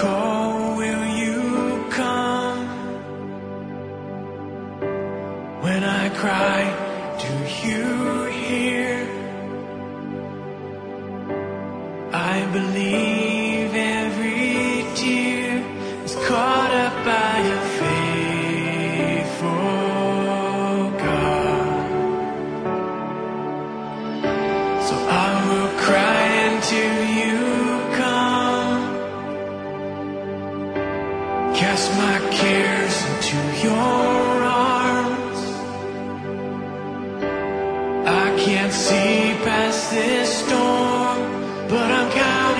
call, will you come? When I cry, do you hear? I believe. can't see past this storm, but I'm counting.